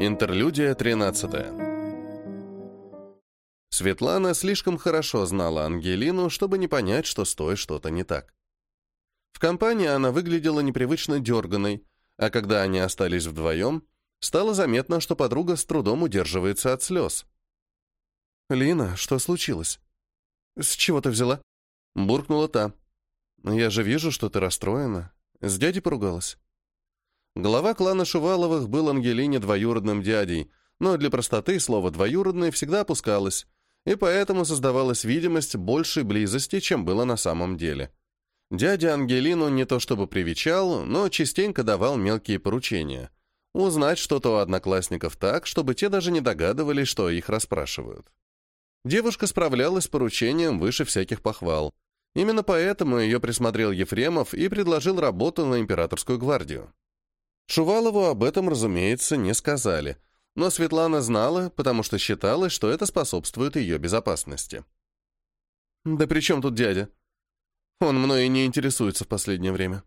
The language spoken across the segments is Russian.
Интерлюдия 13. Светлана слишком хорошо знала Ангелину, чтобы не понять, что с той что-то не так. В компании она выглядела непривычно дерганой, а когда они остались вдвоем, стало заметно, что подруга с трудом удерживается от слез. «Лина, что случилось?» «С чего ты взяла?» Буркнула та. «Я же вижу, что ты расстроена. С дядей поругалась?» Глава клана Шуваловых был Ангелине двоюродным дядей, но для простоты слово «двоюродный» всегда опускалось, и поэтому создавалась видимость большей близости, чем было на самом деле. Дядя Ангелину не то чтобы привечал, но частенько давал мелкие поручения. Узнать что-то у одноклассников так, чтобы те даже не догадывались, что их расспрашивают. Девушка справлялась с поручением выше всяких похвал. Именно поэтому ее присмотрел Ефремов и предложил работу на императорскую гвардию. Шувалову об этом, разумеется, не сказали, но Светлана знала, потому что считалось, что это способствует ее безопасности. «Да при чем тут дядя? Он мной не интересуется в последнее время».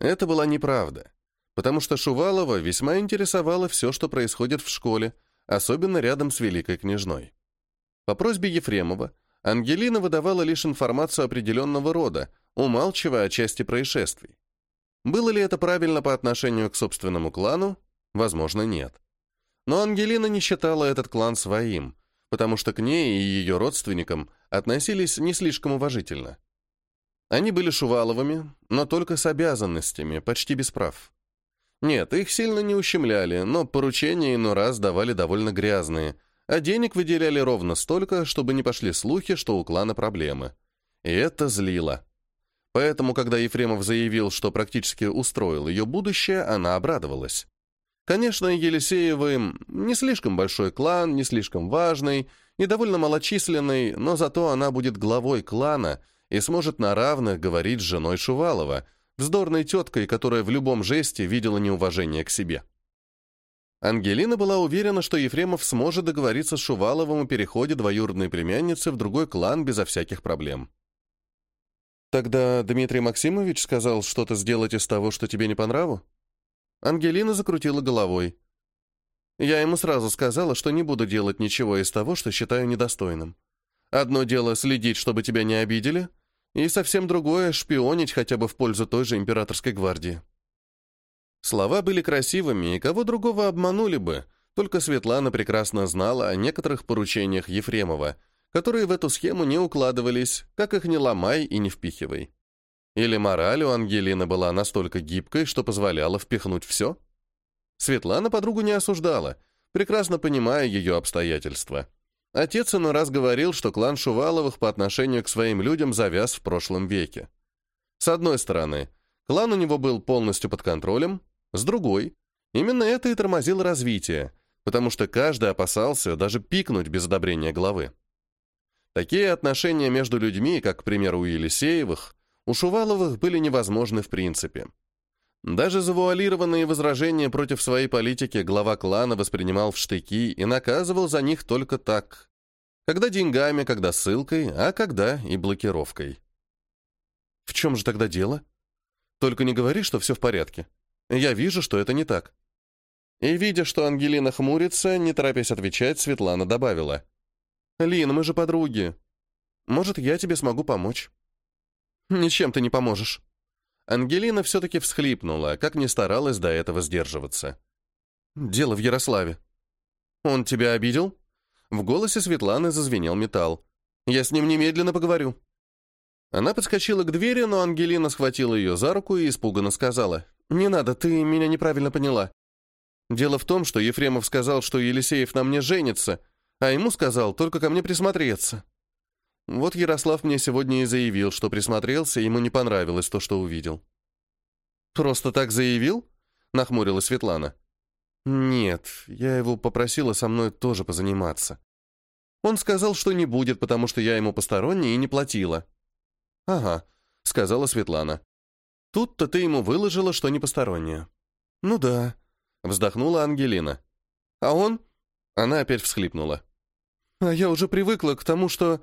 Это была неправда, потому что Шувалова весьма интересовало все, что происходит в школе, особенно рядом с Великой Княжной. По просьбе Ефремова Ангелина выдавала лишь информацию определенного рода, умалчивая о части происшествий. Было ли это правильно по отношению к собственному клану? Возможно, нет. Но Ангелина не считала этот клан своим, потому что к ней и ее родственникам относились не слишком уважительно. Они были Шуваловыми, но только с обязанностями, почти без прав. Нет, их сильно не ущемляли, но поручения иной раз давали довольно грязные, а денег выделяли ровно столько, чтобы не пошли слухи, что у клана проблемы. И это злило. Поэтому, когда Ефремов заявил, что практически устроил ее будущее, она обрадовалась. Конечно, Елисеевы не слишком большой клан, не слишком важный и довольно малочисленный, но зато она будет главой клана и сможет на равных говорить с женой Шувалова, вздорной теткой, которая в любом жесте видела неуважение к себе. Ангелина была уверена, что Ефремов сможет договориться с Шуваловым о переходе двоюродной племянницы в другой клан безо всяких проблем. Тогда Дмитрий Максимович сказал что-то сделать из того, что тебе не по нраву? Ангелина закрутила головой. Я ему сразу сказала, что не буду делать ничего из того, что считаю недостойным. Одно дело следить, чтобы тебя не обидели, и совсем другое — шпионить хотя бы в пользу той же императорской гвардии. Слова были красивыми, и кого другого обманули бы, только Светлана прекрасно знала о некоторых поручениях Ефремова — которые в эту схему не укладывались, как их не ломай и не впихивай. Или мораль у Ангелины была настолько гибкой, что позволяла впихнуть все? Светлана подругу не осуждала, прекрасно понимая ее обстоятельства. Отец иной раз говорил, что клан Шуваловых по отношению к своим людям завяз в прошлом веке. С одной стороны, клан у него был полностью под контролем, с другой, именно это и тормозило развитие, потому что каждый опасался даже пикнуть без одобрения главы. Такие отношения между людьми, как, к примеру, у Елисеевых, у Шуваловых были невозможны в принципе. Даже завуалированные возражения против своей политики глава клана воспринимал в штыки и наказывал за них только так. Когда деньгами, когда ссылкой, а когда и блокировкой. В чем же тогда дело? Только не говори, что все в порядке. Я вижу, что это не так. И, видя, что Ангелина хмурится, не торопясь отвечать, Светлана добавила. «Лин, мы же подруги. Может, я тебе смогу помочь?» «Ничем ты не поможешь». Ангелина все-таки всхлипнула, как не старалась до этого сдерживаться. «Дело в Ярославе». «Он тебя обидел?» В голосе Светланы зазвенел металл. «Я с ним немедленно поговорю». Она подскочила к двери, но Ангелина схватила ее за руку и испуганно сказала. «Не надо, ты меня неправильно поняла. Дело в том, что Ефремов сказал, что Елисеев на мне женится, а ему сказал только ко мне присмотреться. Вот Ярослав мне сегодня и заявил, что присмотрелся, ему не понравилось то, что увидел. «Просто так заявил?» — нахмурилась Светлана. «Нет, я его попросила со мной тоже позаниматься. Он сказал, что не будет, потому что я ему посторонний и не платила». «Ага», — сказала Светлана. «Тут-то ты ему выложила, что не посторонняя». «Ну да», — вздохнула Ангелина. «А он?» — она опять всхлипнула. «А я уже привыкла к тому, что...»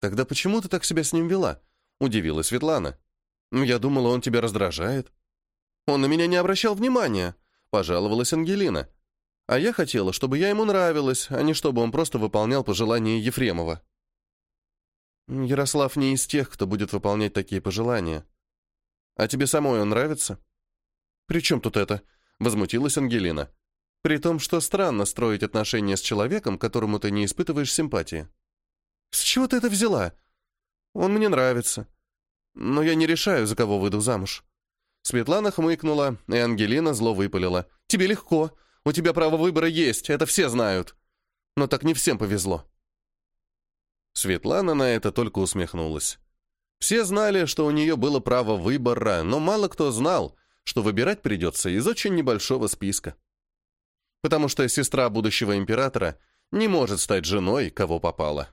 «Тогда почему ты так себя с ним вела?» — удивилась Светлана. «Я думала, он тебя раздражает». «Он на меня не обращал внимания», — пожаловалась Ангелина. А я хотела, чтобы я ему нравилась, а не чтобы он просто выполнял пожелания Ефремова. Ярослав не из тех, кто будет выполнять такие пожелания. А тебе самой он нравится? При чем тут это? Возмутилась Ангелина. При том, что странно строить отношения с человеком, которому ты не испытываешь симпатии. С чего ты это взяла? Он мне нравится. Но я не решаю, за кого выйду замуж. Светлана хмыкнула, и Ангелина зло выпалила. «Тебе легко. У тебя право выбора есть, это все знают. Но так не всем повезло». Светлана на это только усмехнулась. Все знали, что у нее было право выбора, но мало кто знал, что выбирать придется из очень небольшого списка. Потому что сестра будущего императора не может стать женой, кого попало.